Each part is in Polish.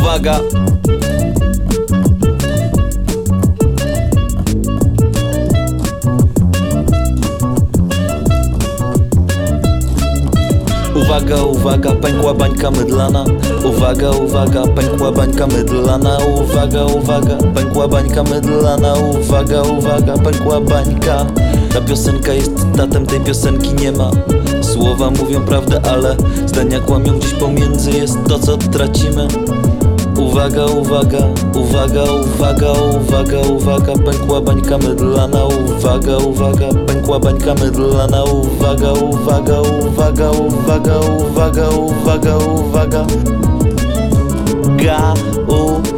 Uwaga! Uwaga, uwaga, pękła bańka mydlana. Uwaga, uwaga, pękła bańka mydlana. Uwaga, uwaga, pękła bańka mydlana. Uwaga, uwaga, pękła bańka. Ta piosenka jest datem, tej piosenki nie ma. Słowa mówią prawdę, ale zdania kłamią gdzieś pomiędzy. Jest to, co tracimy Uwaga, uwaga, uwaga, uwaga, uwaga, uwaga, pękła bańka mydlana, uwaga, uwaga, pękła bańka mydlana, uwaga, uwaga, uwaga, uwaga, uwaga, uwaga, uwaga. Ga, u.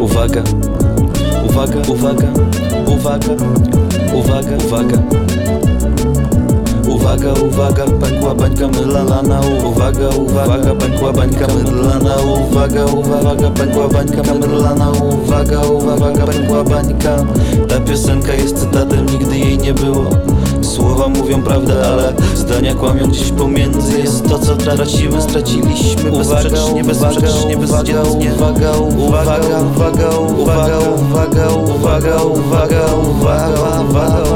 o vaga, o vaga, o vaga, o vaga, o vaga, o vaga. Uwaga, uwaga, pękła bańka mydlana Uwaga, uwaga, pękła bańka mydlana Uwaga, uwaga, pękła bańka mydlana Uwaga, uwaga, pękła bańka Ta piosenka jest cytatem, nigdy jej nie było Słowa mówią prawdę, ale zdania kłamią gdzieś pomiędzy Jest to, co tracimy, straciliśmy Bezsprzecznie, bezsprzecznie, Uwaga, uwaga, uwaga, uwaga, uwaga, uwaga, uwaga, uwaga, uwaga, uwaga, uwaga